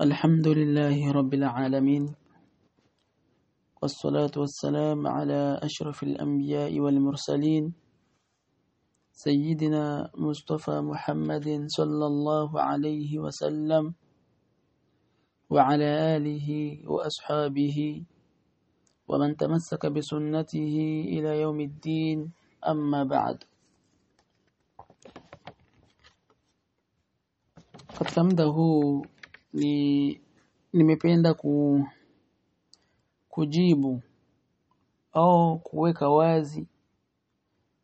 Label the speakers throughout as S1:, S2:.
S1: الحمد لله رب العالمين والصلاة والسلام على أشرف الأنبياء والمرسلين سيدنا مصطفى محمد صلى الله عليه وسلم وعلى آله وأصحابه ومن تمسك بسنته إلى يوم الدين أما بعد. muda huu ni nimependa ku, kujibu au kuweka wazi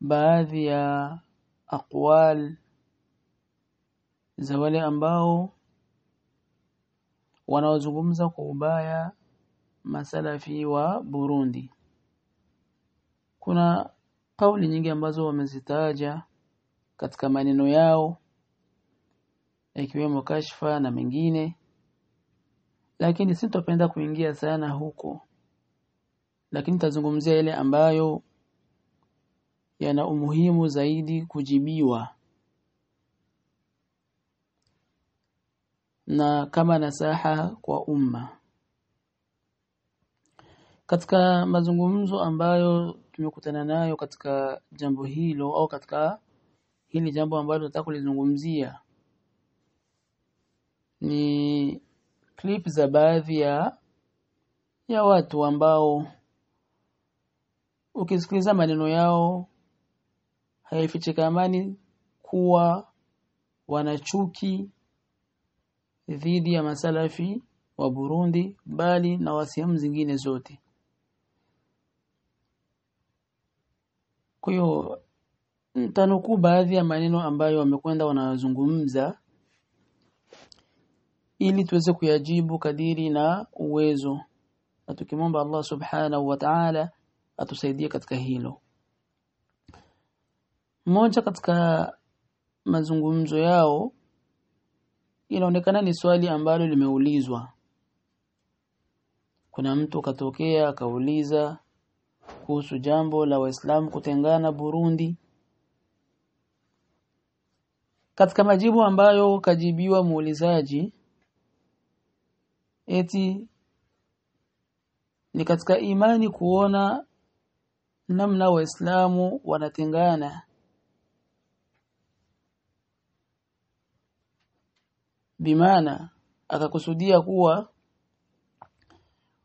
S1: baadhi ya aqwal za wale ambao wanaozungumza kwa ubaya masalafi wa Burundi. Kuna kauli nyingi ambazo wamezitaja katika maneno yao ikiwemo kashfa na mengine lakini sitopenda kuingia sana huko. Lakini tazungumzia yale ambayo yana umuhimu zaidi kujibiwa. Na kama nasaha kwa umma. Katika mazungumzo ambayo tumekutana nayo katika jambo hilo au katika hili jambo ambalo nataka kulizungumzia ni clip za baadhi ya ya watu ambao ukisikiliza maneno yao haifichikamani kuwa wanachuki dhidi ya masalafi wa Burundi bali na wa sehemu zingine zote. Kwa hiyo baadhi ya maneno ambayo wamekwenda wanazungumza ili tuweze kuyajibu kadiri na uwezo. Na tukimwomba Allah subhanahu wa ta'ala atusaidie katika hilo. Mmoja katika mazungumzo yao inaonekana ni swali ambalo limeulizwa. Kuna mtu katokea akauliza kuhusu jambo la waislamu kutengana Burundi. Katika majibu ambayo kajibiwa muulizaji eti ni katika imani kuona namna waislamu wanatengana. Bimaana akakusudia kuwa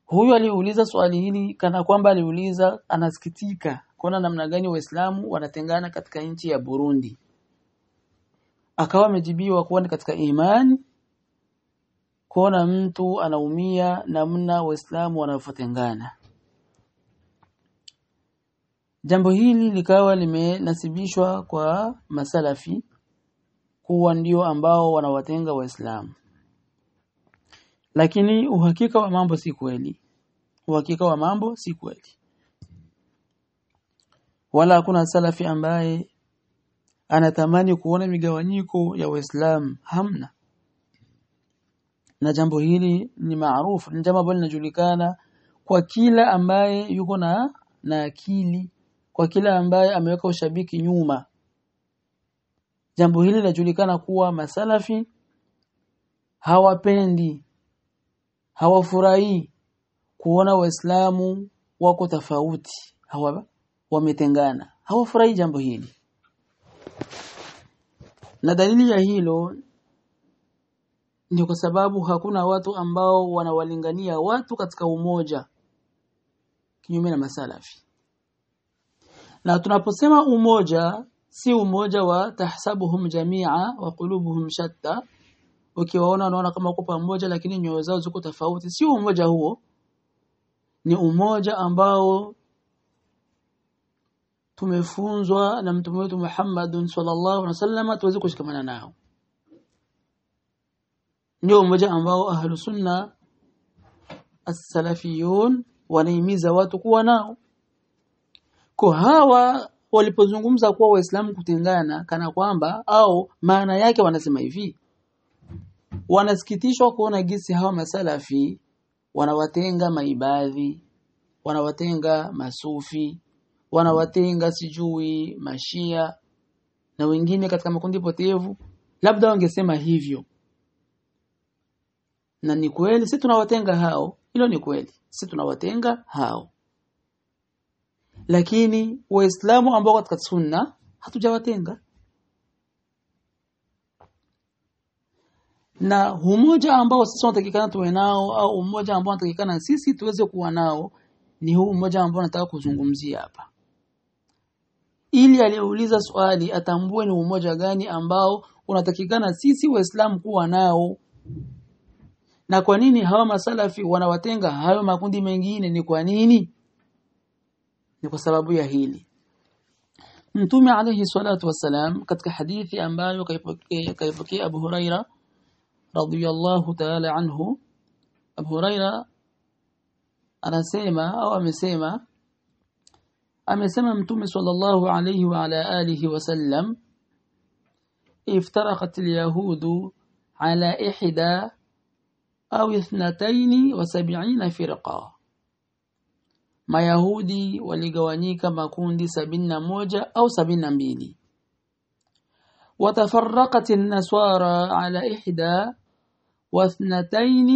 S1: huyu aliuliza swali hili kana kwamba aliuliza anasikitika kuona namna gani waislamu wanatengana katika nchi ya Burundi. Akawa amejibiwa kuwa ni katika imani kuona mtu anaumia namna waislamu wanavyotengana. Jambo hili likawa limenasibishwa kwa masalafi kuwa ndio ambao wanawatenga waislamu. Lakini uhakika wa mambo si kweli. Uhakika wa mambo si kweli. Wala hakuna salafi ambaye anatamani kuona migawanyiko ya waislamu. Hamna na jambo hili ni maarufu ni jambo ambalo linajulikana kwa kila ambaye yuko na na akili kwa kila ambaye ameweka ushabiki nyuma. Jambo hili linajulikana kuwa masalafi hawapendi hawafurahi kuona waislamu wako tofauti hawa wametengana. Hawafurahi jambo hili. Na dalili ya hilo ni kwa sababu hakuna watu ambao wanawalingania watu katika umoja kinyume na masalafi. Na tunaposema umoja si umoja wa tahsabuhum jamia wa qulubuhum shatta. Ukiwaona unaona kama wako pamoja lakini nyoyo zao ziko tofauti. Si umoja huo. Ni umoja ambao tumefunzwa na mtume wetu Muhammad sallallahu alaihi wasallam tuweze kushikamana nao ndio mmoja ambao ahlu sunna as-salafiyun wanaimiza watu kuwa nao. Kwa hawa walipozungumza kuwa waislamu kutengana kana kwamba au maana yake wanasema hivi. Wanasikitishwa kuona gisi hawa masalafi wanawatenga maibadhi wanawatenga masufi wanawatenga sijui mashia na wengine katika makundi potevu. Labda wangesema hivyo na ni kweli si tunawatenga hao. Hilo ni kweli si tunawatenga hao. Lakini waislamu ambao katika sunna hatujawatenga. Na umoja ambao sisi tunatakikana tuwe nao au umoja ambao tunatakikana sisi tuweze kuwa nao ni huu umoja ambao nataka kuzungumzia hapa. Ili aliyeuliza swali atambue ni umoja gani ambao unatakikana sisi waislamu kuwa nao na kwa nini hawa masalafi wanawatenga hayo makundi mengine ni kwa nini ni kwa sababu ya hili Mtume alayhi salatu wassalam katika hadithi ambayo kaipokea Abu Huraira radhiyallahu ta'ala anhu Abu Huraira anasema au amesema amesema Mtume sallallahu alayhi wa ala alihi wasallam iftaraqat al-yahudu ala ihda au ithnataini wa sab'ina firqa Mayahudi waligawanyika makundi sabini na moja au sabini na mbili وتفرقت النصارى على إحدى واثنتين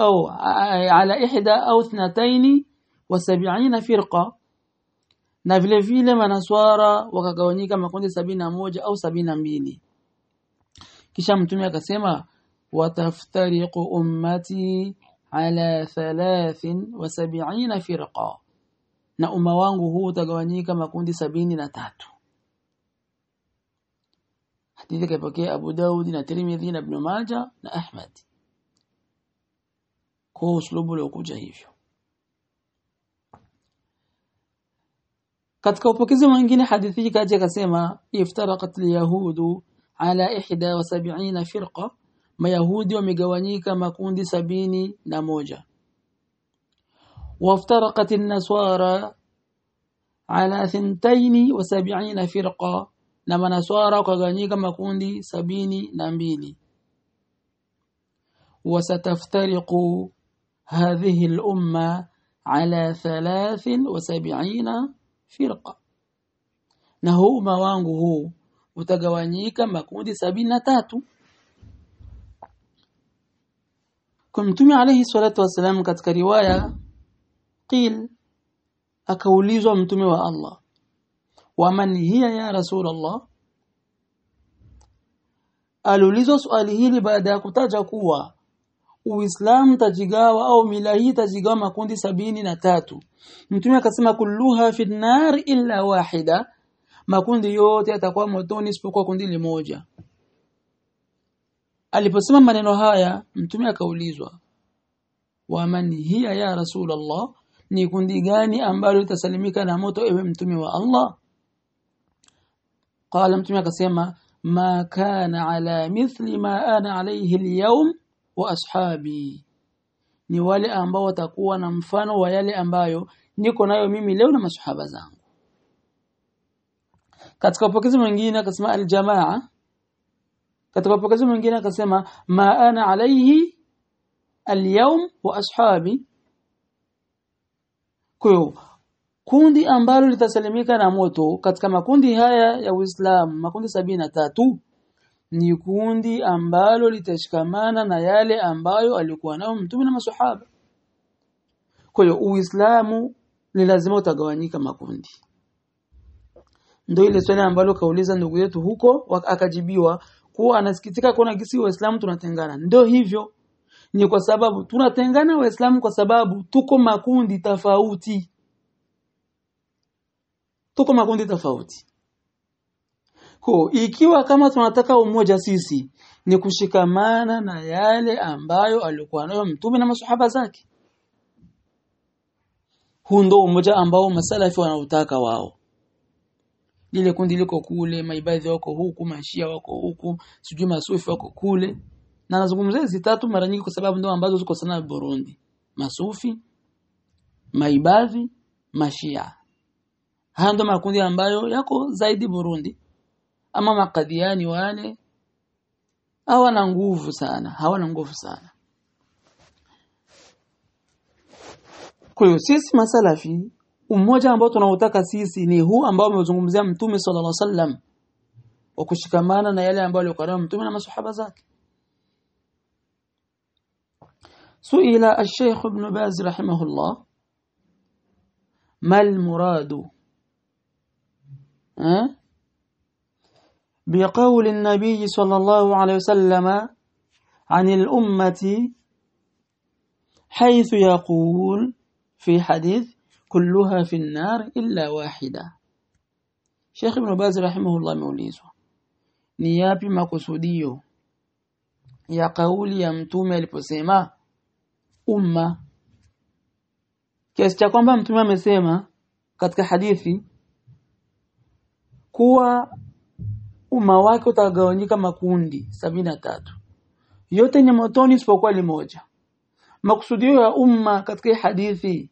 S1: أو على إحدى أو اثنتين وسبعين فرقة na vile vile manaswara wakagawanyika makundi sabini na moja au sabini na mbili kisha mtume akasema wataftariqu ummati على wa sab'ina firqa na umma wangu huu utagawanyika makundi sabini na tatu. Hadithi kaipokea Abu Daud na Tirmidhi na Ibn Majah na Ahmad. Kwa uslubu uliokuja hivyo. Katika upokezi mwingine hadithi kaja akasema iftaraqat alyahudu ala ihda wa sab'ina firqa mayahudi wamegawanyika makundi sabini na moja waftaraqat an-nasara ala thintaini wa sab'ina firqa na manaswara wakagawanyika makundi sabini na mbili وستفترق هذه الأمة على ثلاث وسبعين فرقة na huu umma wangu huu utagawanyika makundi sabini na tatu Kwa mtume alayhi salatu wasalam katika riwaya qil akaulizwa mtume wa Allah waman hiya ya rasul Allah aliulizwa swali hili baada ya kutaja kuwa Uislamu tajigawa au mila hii tajigawa makundi sabini na tatu. Mtume akasema kulluha fi nar illa wahida, makundi yote yatakuwa motoni isipokuwa kundi limoja. Aliposema maneno haya, mtume akaulizwa, waman hiya ya rasul Rasulullah, ni kundi gani ambalo litasalimika na moto ewe mtume wa Allah? Qala mtume akasema ma kana ala mithli ma ana alayhi al-yawm wa ashabi. Ni wale ambao watakuwa na mfano wa yale ambayo niko nayo mimi leo na masahaba zangu. Katika upokezi mwingine akasema aljamaa katika upokezi mwingine akasema ma ana alayhi alyawm wa ashabi. Kwa kundi ambalo litasalimika na moto katika makundi haya ya Uislamu makundi sabini na tatu ni kundi ambalo litashikamana na yale ambayo alikuwa nao mtume na maswahaba. Kwa hiyo uislamu ni lazima utagawanyika makundi. Ndio ile swali ambalo kauliza ndugu yetu huko akajibiwa kuwa anasikitika kuona gisi waislamu tunatengana ndio hivyo ni kwa sababu tunatengana waislamu kwa sababu tuko makundi tofauti tuko makundi tofauti ko ikiwa kama tunataka umoja sisi ni kushikamana na yale ambayo alikuwa nayo mtume na masahaba zake. Huu ndio umoja ambao masalafi wanautaka wao. Lile kundi liko kule, maibadhi wako huku, mashia wako huku, sijui masufi wako kule. Na nazungumzia hizi tatu mara nyingi kwa sababu ndio ambazo ziko sana Burundi. Masufi, maibadhi, mashia. Haya ndio makundi ambayo yako zaidi Burundi ama makadhiani wale hawana nguvu sana hawana nguvu sana kwa hiyo sisi masalafi umoja ambao tunautaka sisi ni huu ambao umezungumzia mtume sallallahu alaihi wasallam wa kushikamana na yale ambayo alikuwa mtume na masahaba zake سئل الشيخ ابن باز رحمه الله ما المراد أه؟ بقول النبي صلى الله عليه وسلم عن الأمة حيث يقول في حديث kulluha fi an-nar illa wahida Sheikh Ibn Baz rahimahullah ameulizwa ni yapi makusudio ya kauli ya mtume aliposema umma kiasi cha kwamba mtume amesema katika hadithi kuwa umma wake utagawanyika makundi sabina tatu yote ni motoni isipokuwa limoja maksudio ya umma katika hadithi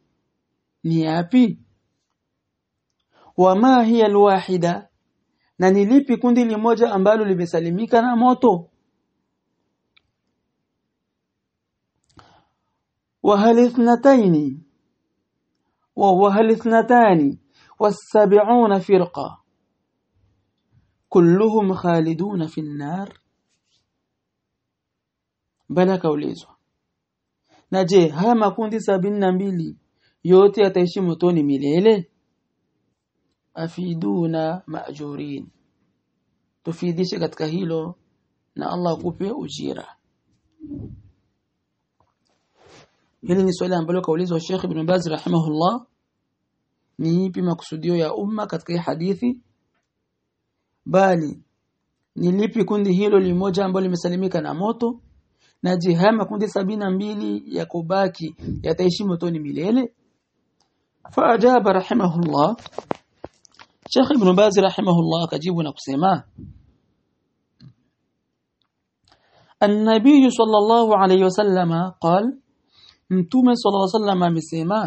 S1: ni yapi wama hiya alwahida na ni lipi kundi limoja ambalo limesalimika na moto وهل اثنتين وهل اثنتان والسبعون فرقة كلهم خالدون في النار بلا kaulizwa na je haya makundi sabini na mbili yote yataishi motoni milele? Afiduna maajurin tufidishe katika hilo na Allah akupe ujira. Hili ni swali ambalo kaulizwa Sheikh Ibn Baz rahimahullah. Ni ipi makusudio ya umma katika hii hadithi? Bali ni lipi kundi hilo limoja ambalo limesalimika na moto? Na je haya makundi sabini na mbili ya kubaki yataishi motoni milele فأجاب رحمه الله. شيخ ابن باز رحمه الله كجيب نقسما النبي صلى الله عليه وسلم قال متوم صلى الله عليه وسلم مسيما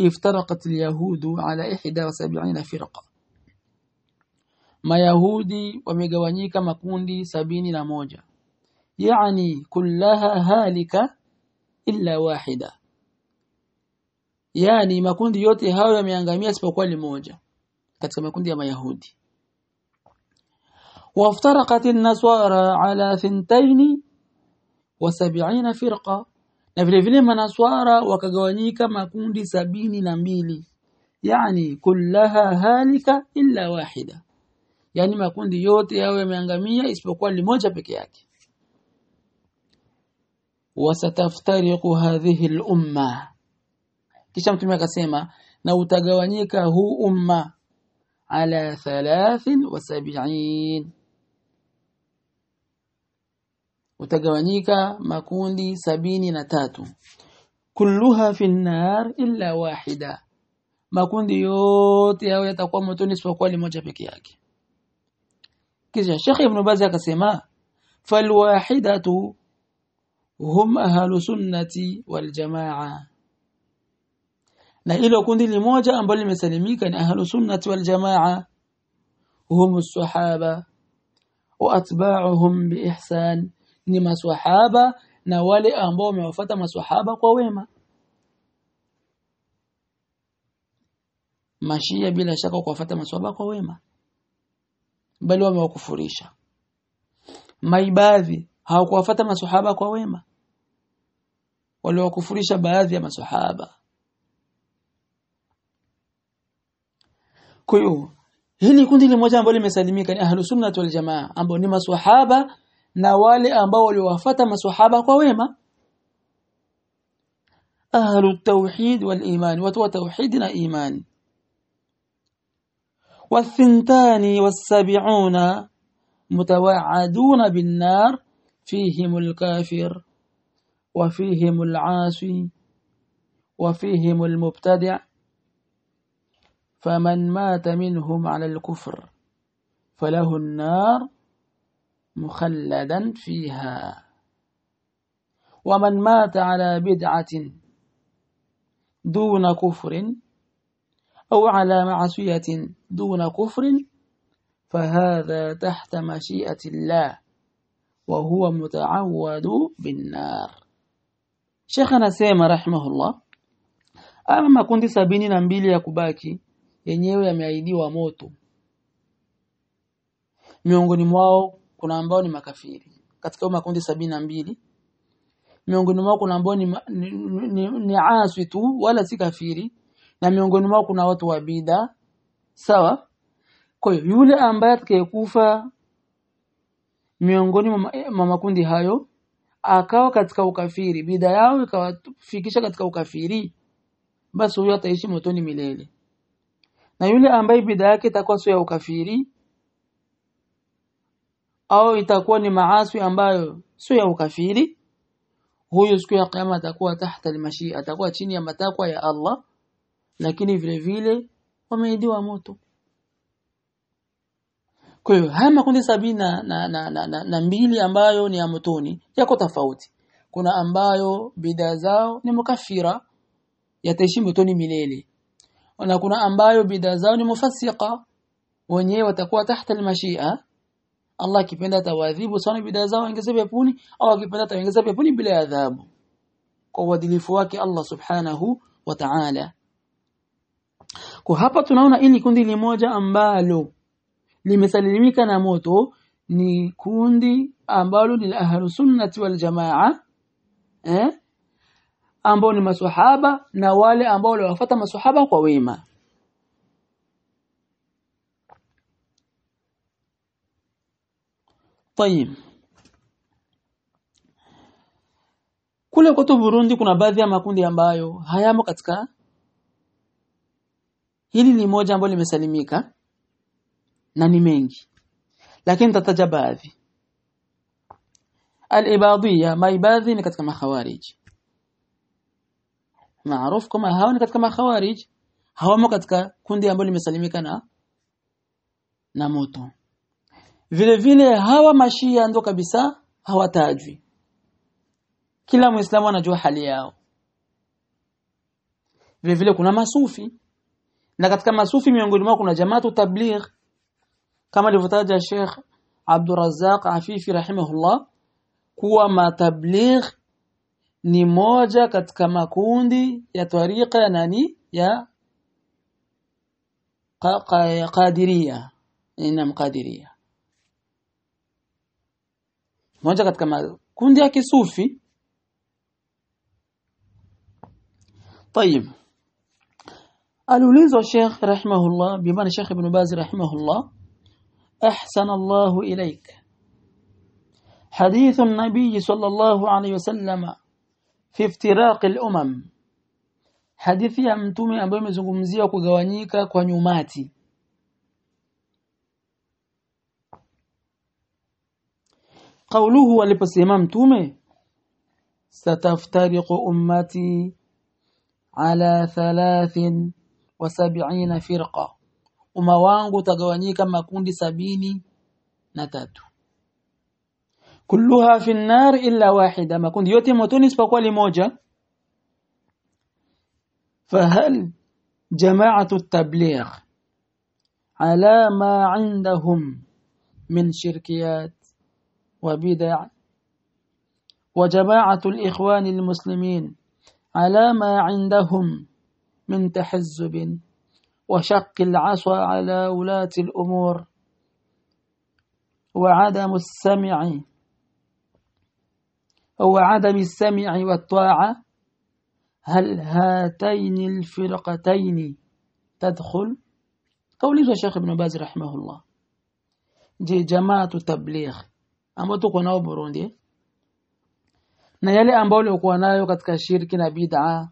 S1: افترقت اليهود على 71 فرقة. mayahudi wamegawanyika makundi sabini na moja yani kullaha halika illa wahida yani makundi yote hayo yameangamia isipokuwa limoja katika makundi ya mayahudi وافترقت النصارى على ثنتين وسبعين فرقة na vile vile manaswara wakagawanyika makundi sabini na mbili yani kullaha halika illa wahida yani makundi yote yao yameangamia isipokuwa limoja peke yake wasataftariqu hadhihi al-umma kisha mtume akasema na utagawanyika hu umma ala thalathin wa sab'in. Utagawanyika makundi sabini na tatu. Kulluha fi nnar illa wahida. Makundi yote yao yatakuwa motoni isipokuwa limoja peke yake. Kisha Sheikh Ibn Baz akasema falwahidatu hum ahlu sunnati wal jamaa na hilo kundi limoja ambalo limesalimika ni ahlu sunnati wal jamaa. Hum as-sahaba wa atba'uhum bi ihsan. Ni maswahaba na wale ambao wamewafuata maswahaba kwa wema. Mashia bila shaka kuwafuata maswahaba kwa wema. Bali wamewakufurisha. Maibadhi hawakuwafuata maswahaba kwa wema. Waliwakufurisha baadhi ya maswahaba kwa hili kundi limoja ambalo limesalimika ni ahlus sunnah wal jamaa ambao ni maswahaba na wale ambao waliwafuata maswahaba kwa wema ahlu tauhid wal iman watu wa tauhid na iman والثنتان والسبعون متوعدون بالنار فيهم الكافر وفيهم العاصي وفيهم المبتدع فمن مات منهم على الكفر فله النار مخلدا فيها. ومن مات على بدعة دون كفر أو على معصية دون كفر فهذا تحت مشيئة الله وهو متعود بالنار. شيخنا سيما رحمه الله makundi sabini na mbili ya kubaki yenyewe yameahidiwa moto. Miongoni mwao kuna ambao ni makafiri. Katika makundi sabini na mbili miongoni mwao kuna ambao ni, ni, ni, ni aswi tu wala si kafiri. Na miongoni mwao kuna watu wa bida sawa? Kwa hiyo yule ambaye atakayekufa miongoni mwa makundi hayo akawa katika ukafiri bidha yao ikawafikisha katika ukafiri basi huyo ataishi motoni milele na yule ambaye bida yake itakuwa sio ya ukafiri au itakuwa ni maasi ambayo sio ya ukafiri huyo siku ya kiyama atakuwa tahta almashi atakuwa chini ya matakwa ya Allah lakini vile vile wameidiwa moto. Kwa hiyo haya makundi sabini na, na, na, na, na, na mbili ambayo ni ya motoni yako tofauti. Kuna ambayo bidaa zao ni mukafira yataishi motoni milele na kuna ambayo bidaa zao ni mufassika wenyewe watakuwa tahta almashia. Allah akipenda atawadhibu sana bidaa zao waongeze peponi. Au akipenda ataongeza peponi bila adhabu. Kwa uadilifu wake Allah subhanahu wa ta'ala. Kwa hapa tunaona ili kundi limoja ambalo limesalimika na moto ni kundi ambalo ni ahlus sunnati wal jamaa. Eh ambao ni maswahaba na wale ambao waliwafuata maswahaba kwa wema. Tayim. Kule kwetu Burundi kuna baadhi ya makundi ambayo hayamo katika hili ni moja ambalo limesalimika na ni mengi. Lakini tataja baadhi. Al-ibadiyya maibadhi ni katika makhawariji maarufu kama hao ni katika makhawarij. Hawamo katika kundi ambalo limesalimika na na moto. Vile vile hawa mashia ndo kabisa hawatajwi. Kila muislamu anajua hali yao. Vile vile kuna masufi. Na katika masufi miongoni mwao kuna jamaatu tabligh. Kama alivyotaja Sheikh Abdurrazzaq Afifi rahimahullah kuwa matabligh ni moja katika makundi ya tariqa ya nani ya qadiria ina mqadiria moja katika makundi ya kisufi طيب aliulizwa Sheikh rahimahullah bimaana Sheikh Ibn Baz rahimahullah أحسن الله إليك حديث النبي صلى الله عليه fi iftiraq al-umam. Hadithi ya mtume ambayo imezungumzia kugawanyika kwa nyumati. Qawluhu aliposema mtume sataftariqu ummati ala 73 firqa. Umma wangu utagawanyika makundi sabini na tatu. Kulluha fi an-nar illa wahida makundi yote motoni isipokuwa limoja فهل جماعة التبليغ على ما عندهم من شركيات وبدع وجماعة الإخوان المسلمين على ما عندهم من تحزب وشق العصا على ولاة الأمور وعدم السمع وعدم السمع والطاعة هل هاتين الفرقتين تدخل قولي الشيخ ابن باز رحمه الله je jamaa tabligh ambao tuko nao Burundi na yale ambao walikuwa nayo katika shirki na bid'a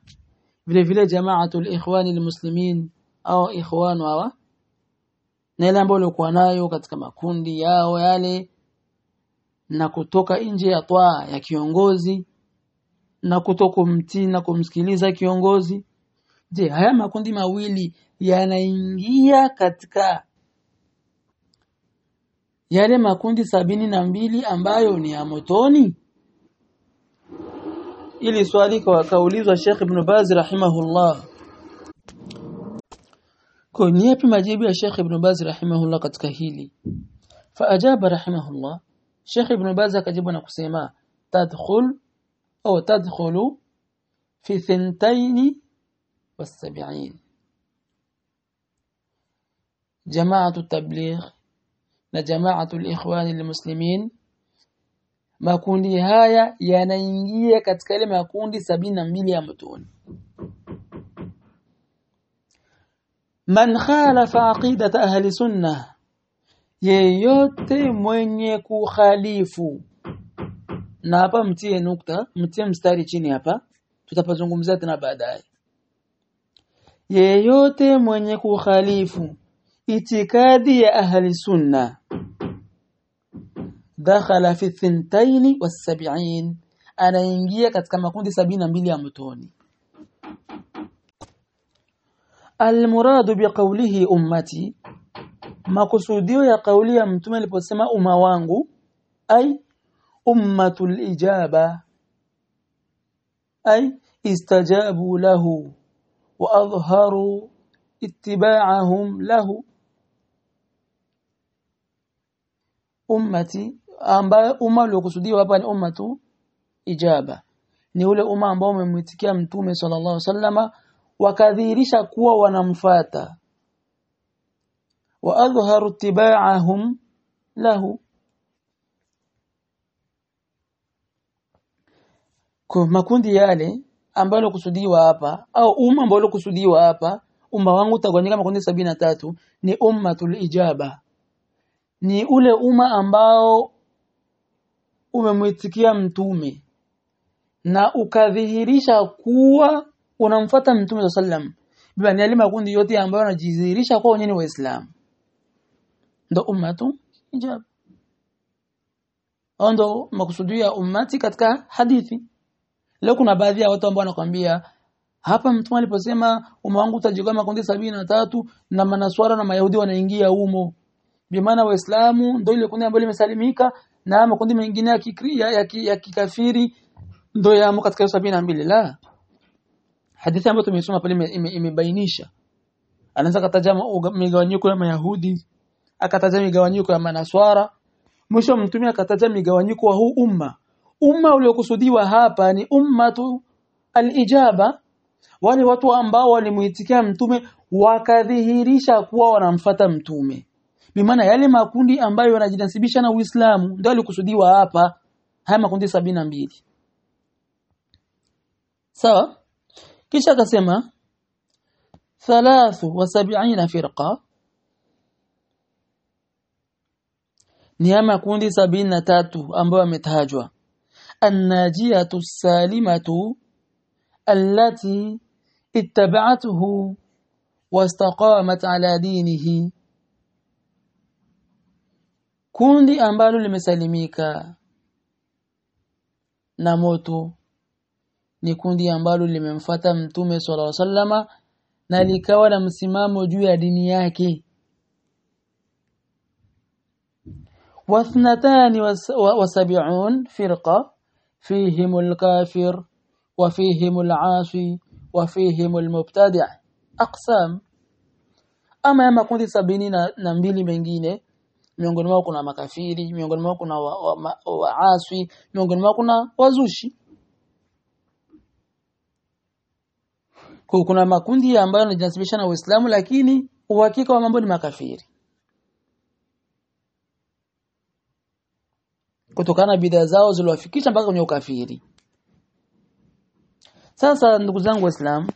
S1: vile vile jamaatul ikhwani almuslimin au ikhwanu hawa na yale ambao walikuwa nayo katika makundi yao yale na kutoka nje ya twaa ya kiongozi na kutokumtii na kumsikiliza kiongozi. Je haya makundi mawili yanaingia katika yale makundi sabini na mbili ambayo ni ya motoni? Ili swali kwa kaulizwa Sheikh Ibn Baz rahimahullah. Kwa yapi majibu ya Sheikh Ibn Baz rahimahullah katika hili? Faajaba rahimahullah Sheikh Ibn Baz akajibu na kusema tadkhul au tadkhulu fi thintaini والسبعين جماعة التبليغ لجماعة الإخوان المسلمين makundi haya yanaingia katika ile makundi sabini na mbili ya motoni man khalafa aqidata ahli sunna yeyote mwenye kuhalifu. Na hapa mtie nukta mtie mstari chini hapa. Tutapazungumzia tena baadaye. Yeyote mwenye kukhalifu itikadi ya ahli sunna. Dakhala fi thintaini wasabiin anaingia katika makundi sabini na mbili ya mtoni almuradu biqawlihi ummati makusudio ya kauli ya mtume aliposema umma wangu ai ummatul ijaba ai istajabu lahu wa adhharu ittiba'ahum lahu. Ummati ambayo umma uliokusudiwa hapa ni ummatu ijaba. Ni ule umma ambao umemwitikia mtume sallallahu alaihi wasallama wakadhihirisha kuwa wanamfata wa اتباعهم له makundi yale ambayo kusudiwa hapa au umma ambao kusudiwa hapa umma wangu utagawanyika makundi sabini na tatu ni ummatul ijaba. Ni ule umma ambao umemwitikia mtume na ukadhihirisha kuwa unamfuata mtume sallam biba ni makundi yote ambayo yanajidhihirisha kwa wenyewe waislamu ndo ummatu ijab ndo makusudio ummati katika hadithi. Leo kuna baadhi ya watu ambao wanakwambia hapa mtume aliposema umma wangu utajigawa makundi sabini na tatu na manaswara na mayahudi wanaingia humo bi maana waislamu ndio ile kundi ambalo limesalimika na makundi mengine ya kikria ya, ki, ya kikafiri ndio yamo katika sabini na mbili. La hadithi ambayo tumesoma pale imebainisha ime, ime anaanza kataja migawanyiko ya mayahudi akataja migawanyiko ya manaswara. Mwisho mtume akataja migawanyiko wa huu umma. Umma uliokusudiwa hapa ni ummatu alijaba. Wale watu ambao walimuitikia mtume wakadhihirisha kuwa wanamfata mtume. Bimaana yale makundi ambayo yanajinasibisha na Uislamu ndio alikusudiwa hapa. Haya makundi sabina na mbili. Sawa? Kisha akasema thalathu firqa. sab'ina ni ya makundi sabini na tatu ambayo yametajwa annajiyatu salimatu allati ittaba'athu wastaqamat ala dinihi. Kundi ambalo limesalimika na moto ni kundi ambalo limemfata mtume swalla sallama na likawa na msimamo juu ya dini yake واثنتان وسبعون فرقة فيهم الكافر وفيهم العاصي وفيهم المبتدع أقسام أما يما كنت سبيني نمبيلي mengine miongoni mwao kuna makafiri miongoni mwao kuna waaswi wa, wa miongoni mwao kuna wazushi kwa kuna makundi ambayo yanajinasibisha na Uislamu lakini uhakika wa mambo ni makafiri kutokana na bidhaa zao ziliwafikisha mpaka kwenye ukafiri. Sasa ndugu zangu waislamu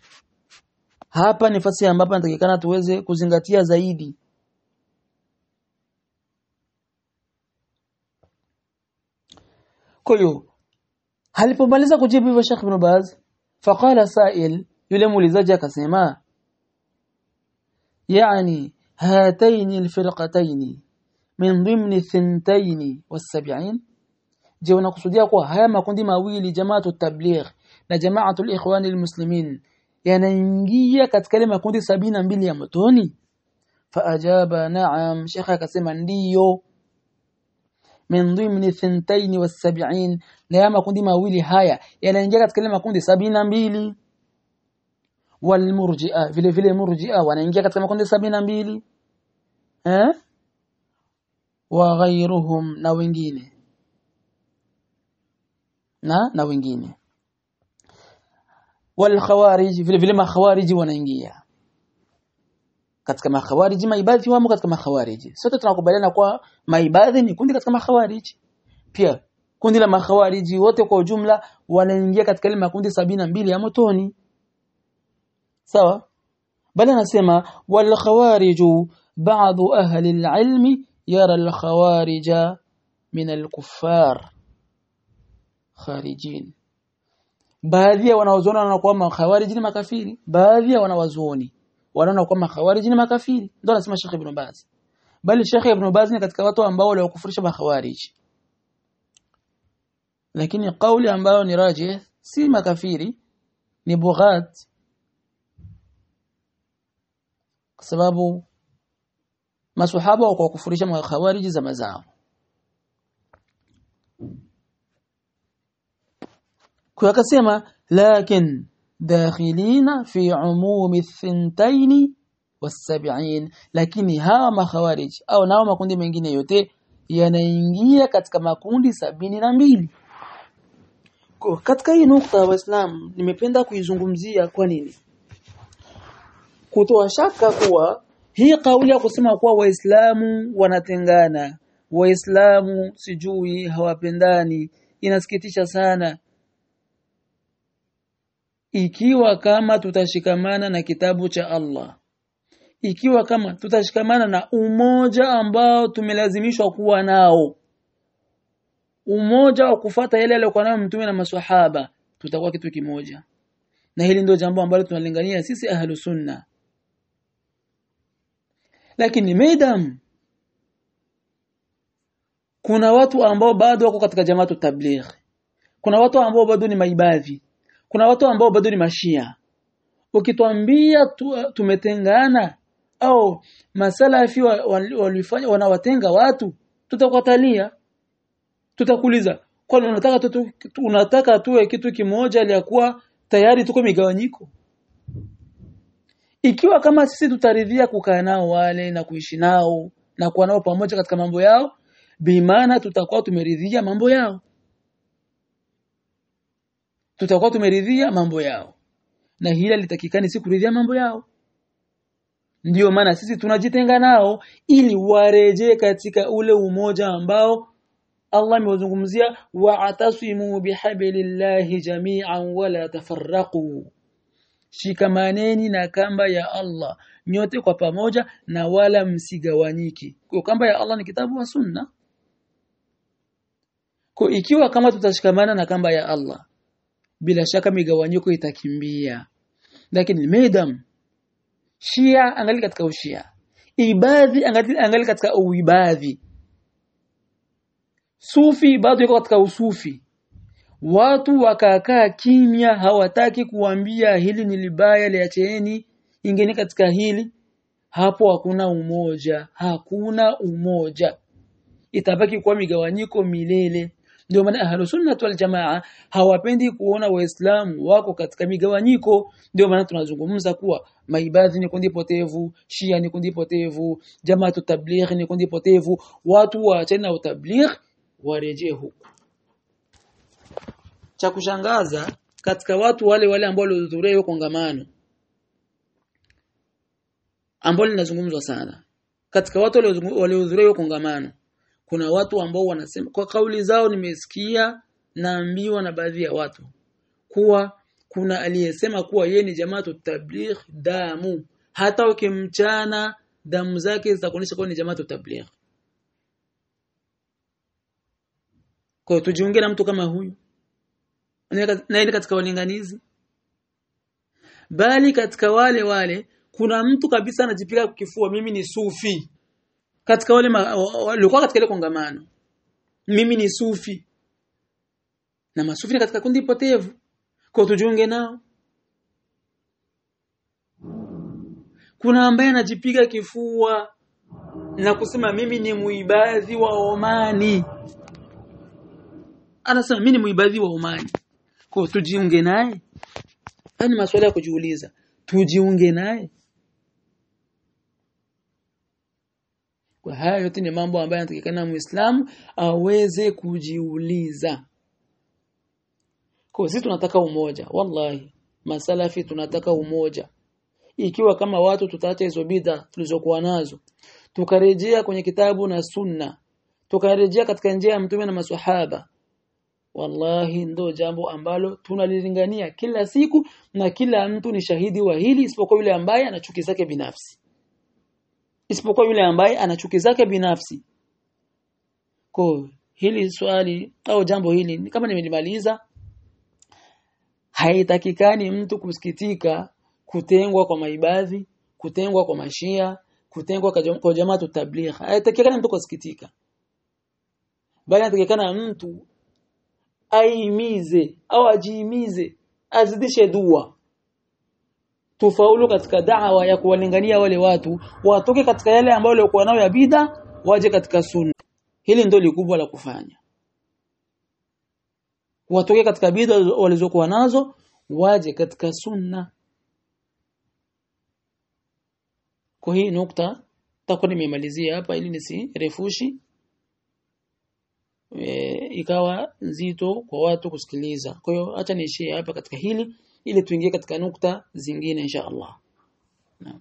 S1: hapa ni nafasi ambapo natakikana tuweze kuzingatia zaidi. Kwa hiyo alipomaliza kujibu hivyo Sheikh Ibn Baz faqala sa'il yule muulizaji akasema yani hataini alfirqataini min dhimni thintaini was-sab'in je unakusudia kuwa haya makundi mawili jamaatu tabligh na jamaatu al-ikhwan al-muslimin yanaingia katika ile makundi sabini na mbili ya motoni? Faajaba na'am shekha akasema ndiyo. Min dhimni thintaini wa sab'in ya makundi mawili haya yanaingia katika ile makundi sabini na mbili. Walmurji'a vile vile murji'a wanaingia katika makundi mbili. Eh? Wa ghayruhum na wengine na na wengine wal khawarij vile vile makhawariji wanaingia katika makhawariji maibadhi wamo katika makhawariji sote tunakubaliana kwa maibadhi ni kundi katika makhawariji pia kundi la makhawariji wote kwa ujumla wanaingia katika ile makundi sabina mbili ya motoni sawa bali anasema wal khawariju ba'dhu ahli al-ilm yara al khawarija min al kuffar kharijin baadhi ya wanawazuoni wanaona kwamba khawarij ni makafiri. Baadhi ya wanawazuoni wanaona kwamba khawarij ni makafiri. Ndio anasema Sheikh Ibn Baz. Bali Sheikh Ibn Baz ni katika watu ambao waliokufurisha makhawariji. Lakini kauli ambayo ni rajih si makafiri ni bughat. Kwa sababu wako kufurisha makhawariji za kwa akasema lakin dakhilina fi umumi thintaini wasabiin. Lakini hawa makhawarij au nao makundi mengine yote yanaingia katika makundi sabini na mbili. Kwa katika hii nukta waislamu nimependa kuizungumzia kwa nini? Kutoa shaka kuwa hii kauli ya kusema kuwa waislamu wanatengana waislamu sijui hawapendani inasikitisha sana ikiwa kama tutashikamana na kitabu cha Allah. Ikiwa kama tutashikamana na umoja ambao tumelazimishwa kuwa nao. Umoja wa kufata yale aliyokuwa nayo mtume na maswahaba tutakuwa kitu kimoja. Na hili ndio jambo ambalo tunalingania sisi ahlu sunna. Lakini madam kuna watu ambao bado wako katika jamaatu tabligh. Kuna watu ambao bado ni maibadhi kuna watu ambao bado ni mashia. Ukitwambia tu, tumetengana au masalafi walifanya wa, wa, wanawatenga watu tutakwatalia. Tutakuuliza kwani unataka tu, unataka tuwe kitu kimoja aliyakuwa tayari tuko migawanyiko? Ikiwa kama sisi tutaridhia kukaa nao wale na kuishi nao na kuwa nao pamoja katika mambo yao bimaana tutakuwa tumeridhia mambo yao tutakuwa tumeridhia mambo yao. Na hila litakikani si kuridhia mambo yao. Ndiyo maana sisi tunajitenga nao ili warejee katika ule umoja ambao Allah amewazungumzia wa'tasimu bihablillahi jami'an wala tafarraqu. Shikamaneni na kamba ya Allah nyote kwa pamoja na wala msigawanyiki. Kwa kamba ya Allah ni kitabu wa sunna. Kwa ikiwa kama tutashikamana na kamba ya Allah bila shaka migawanyiko itakimbia. Lakini madam Shia angali katika ushia. Ibadhi angali, angali katika uibadhi. Sufi bado yuko katika usufi. Watu wakakaa kimya hawataki kuambia hili ni libaya liacheeni ingeni katika hili. Hapo hakuna umoja hakuna umoja. Itabaki kuwa migawanyiko milele ndio maana ahlusunnat waljamaa wal jamaa hawapendi kuona waislamu wako katika migawanyiko. Ndio maana tunazungumza kuwa maibadhi ni kundi potevu shia ni kundi potevu jamaatu tabligh ni kundi potevu. Watu waachane na utabligh warejee huku. Cha kushangaza katika watu wale wale ambao walihudhuria hiyo kongamano ambao linazungumzwa sana katika watu waliohudhuria hiyo kongamano kuna watu ambao wanasema kwa kauli zao nimesikia naambiwa na baadhi ya watu kuwa kuna aliyesema kuwa yeye ni jamaatu tabligh damu. Hata ukimchana damu zake zitakuonyesha kuwa ni jamaatu tabligh. Kwa tujiunge na mtu kama huyu. Na ile katika walinganizi. Bali katika wale wale kuna mtu kabisa anajipiga kifua mimi ni sufi katika wale walikuwa katika ile kongamano. Mimi ni sufi. Na masufi ni katika kundi potevu. Kwa tujiunge nao. Kuna ambaye anajipiga kifua na kusema mimi ni muibadhi wa Omani. Anasema mimi ni muibadhi wa Omani. Kwa tujiunge naye? Ni maswali ya kujiuliza. Tujiunge naye kwa haya yote ni mambo ambayo yanatakikana muislamu aweze kujiuliza. Kwa sisi tunataka umoja wallahi. Masalafi tunataka umoja. Ikiwa kama watu tutaacha hizo bidha tulizokuwa nazo tukarejea kwenye kitabu na sunna tukarejea katika njia ya mtume na maswahaba wallahi ndo jambo ambalo tunalilingania kila siku na kila mtu ni shahidi wa hili isipokuwa yule ambaye ana chuki zake binafsi isipokuwa yule ambaye ana chuki zake binafsi. Kwa hili swali au jambo hili kama nimelimaliza. Haitakikani mtu kusikitika kutengwa kwa maibadhi kutengwa kwa mashia kutengwa kwa jamaa tabligh. Haitakikani mtu kusikitika. Bali anatakikana mtu aimize au ajiimize azidishe dua tufaulu katika da'wa ya kuwalingania wale watu watoke katika yale ambayo walikuwa nayo ya bid'a waje katika sunna. Hili ndio likubwa la kufanya. Watoke katika bid'a walizokuwa nazo waje katika sunna. Kwa hii nukta takuwa nimemalizia hapa ili nisirefushi. E, ikawa nzito kwa watu kusikiliza. Kwa hiyo acha niishie hapa katika hili ili tuingie katika nukta zingine insha Allah. Naam